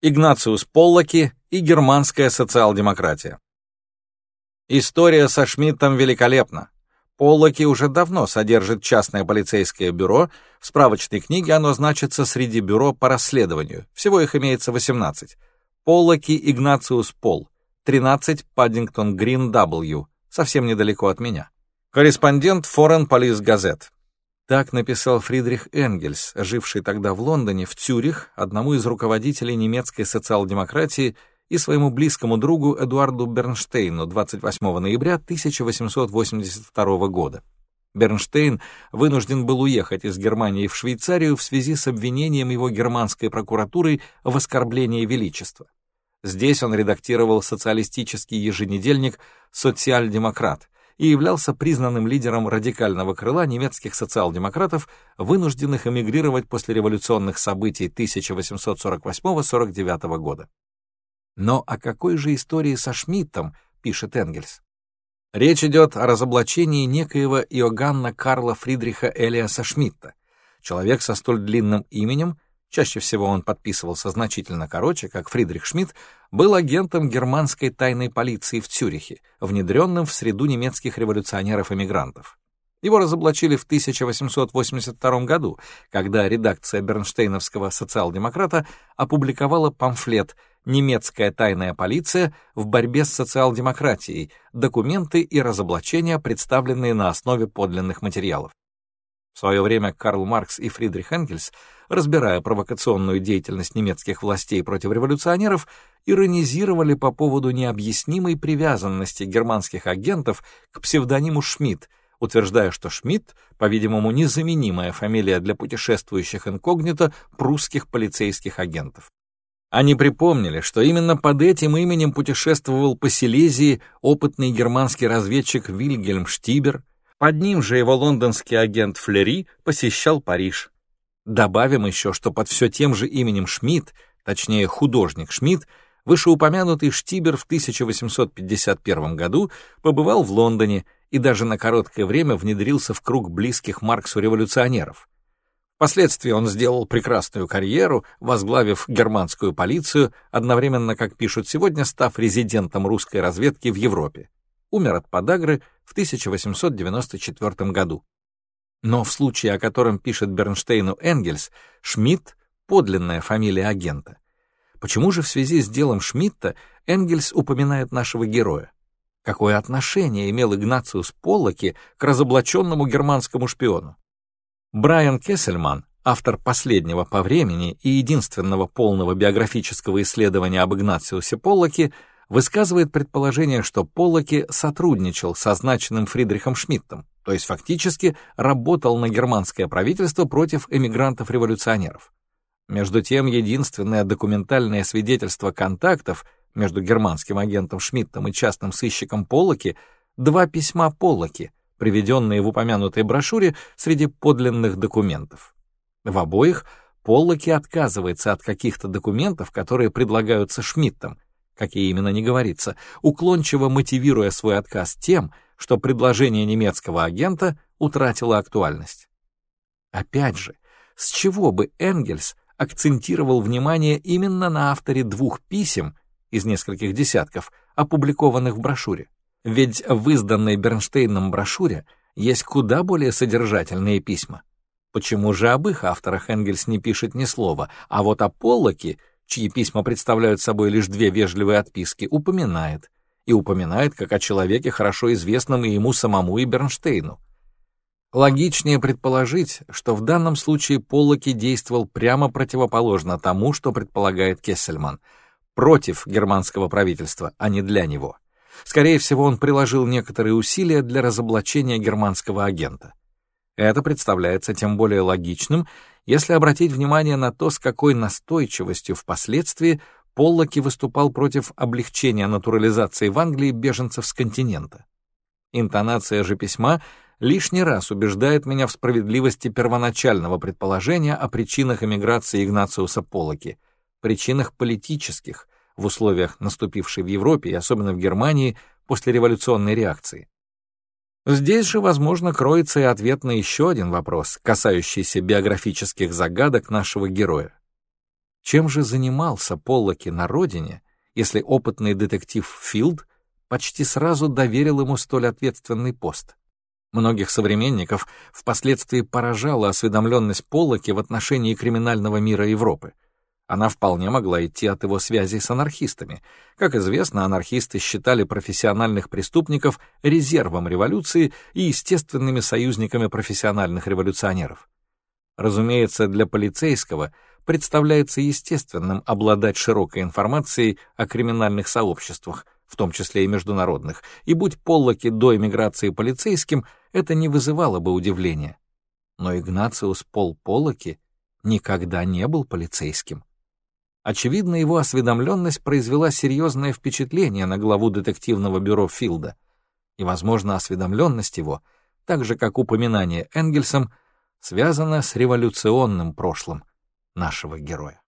Игнациус Поллоки и германская социал-демократия. История со Шмидтом великолепна. Поллоки уже давно содержит частное полицейское бюро, в справочной книге оно значится среди бюро по расследованию, всего их имеется 18. Поллоки Игнациус Пол, 13 Паддингтон Грин W, совсем недалеко от меня. Корреспондент Foreign Police Gazette. Так написал Фридрих Энгельс, живший тогда в Лондоне, в Цюрих, одному из руководителей немецкой социал-демократии и своему близкому другу Эдуарду Бернштейну 28 ноября 1882 года. Бернштейн вынужден был уехать из Германии в Швейцарию в связи с обвинением его германской прокуратурой в оскорблении величества. Здесь он редактировал социалистический еженедельник «Социал-демократ», и являлся признанным лидером радикального крыла немецких социал-демократов, вынужденных эмигрировать после революционных событий 1848-49 года. Но о какой же истории со Шмидтом, пишет Энгельс? Речь идет о разоблачении некоего Иоганна Карла Фридриха Элиаса Шмидта. Человек со столь длинным именем чаще всего он подписывался значительно короче, как Фридрих Шмидт, был агентом германской тайной полиции в Цюрихе, внедренным в среду немецких революционеров-эмигрантов. Его разоблачили в 1882 году, когда редакция бернштейновского социал-демократа опубликовала памфлет «Немецкая тайная полиция в борьбе с социал-демократией. Документы и разоблачения, представленные на основе подлинных материалов». В свое время Карл Маркс и Фридрих Энгельс, разбирая провокационную деятельность немецких властей против революционеров, иронизировали по поводу необъяснимой привязанности германских агентов к псевдониму Шмидт, утверждая, что Шмидт, по-видимому, незаменимая фамилия для путешествующих инкогнито прусских полицейских агентов. Они припомнили, что именно под этим именем путешествовал по Силезии опытный германский разведчик Вильгельм Штибер, под ним же его лондонский агент Флери посещал Париж. Добавим еще, что под все тем же именем Шмидт, точнее художник Шмидт, вышеупомянутый Штибер в 1851 году побывал в Лондоне и даже на короткое время внедрился в круг близких Марксу революционеров. Впоследствии он сделал прекрасную карьеру, возглавив германскую полицию, одновременно, как пишут сегодня, став резидентом русской разведки в Европе умер от подагры в 1894 году. Но в случае, о котором пишет Бернштейну Энгельс, Шмидт — подлинная фамилия агента. Почему же в связи с делом Шмидта Энгельс упоминает нашего героя? Какое отношение имел Игнациус Поллоки к разоблаченному германскому шпиону? Брайан Кессельман, автор последнего по времени и единственного полного биографического исследования об Игнациусе Поллоке, высказывает предположение, что Поллоки сотрудничал с означенным Фридрихом Шмидтом, то есть фактически работал на германское правительство против эмигрантов-революционеров. Между тем, единственное документальное свидетельство контактов между германским агентом Шмидтом и частным сыщиком Поллоки — два письма Поллоки, приведенные в упомянутой брошюре среди подлинных документов. В обоих Поллоки отказывается от каких-то документов, которые предлагаются Шмидтом, какие именно не говорится, уклончиво мотивируя свой отказ тем, что предложение немецкого агента утратило актуальность. Опять же, с чего бы Энгельс акцентировал внимание именно на авторе двух писем из нескольких десятков, опубликованных в брошюре? Ведь в изданной Бернштейном брошюре есть куда более содержательные письма. Почему же об их авторах Энгельс не пишет ни слова, а вот о Поллоке чьи письма представляют собой лишь две вежливые отписки, упоминает. И упоминает как о человеке, хорошо известном и ему самому, и Бернштейну. Логичнее предположить, что в данном случае Поллоки действовал прямо противоположно тому, что предполагает Кессельман, против германского правительства, а не для него. Скорее всего, он приложил некоторые усилия для разоблачения германского агента. Это представляется тем более логичным, если обратить внимание на то, с какой настойчивостью впоследствии Поллоки выступал против облегчения натурализации в Англии беженцев с континента. Интонация же письма лишний раз убеждает меня в справедливости первоначального предположения о причинах эмиграции Игнациуса Поллоки, причинах политических, в условиях наступившей в Европе и особенно в Германии после революционной реакции. Здесь же, возможно, кроется и ответ на еще один вопрос, касающийся биографических загадок нашего героя. Чем же занимался Поллоки на родине, если опытный детектив Филд почти сразу доверил ему столь ответственный пост? Многих современников впоследствии поражала осведомленность Поллоки в отношении криминального мира Европы. Она вполне могла идти от его связей с анархистами. Как известно, анархисты считали профессиональных преступников резервом революции и естественными союзниками профессиональных революционеров. Разумеется, для полицейского представляется естественным обладать широкой информацией о криминальных сообществах, в том числе и международных, и будь Поллоки до эмиграции полицейским, это не вызывало бы удивления. Но Игнациус Пол Поллоки никогда не был полицейским. Очевидно, его осведомленность произвела серьезное впечатление на главу детективного бюро Филда, и, возможно, осведомленность его, так же как упоминание Энгельсом, связана с революционным прошлым нашего героя.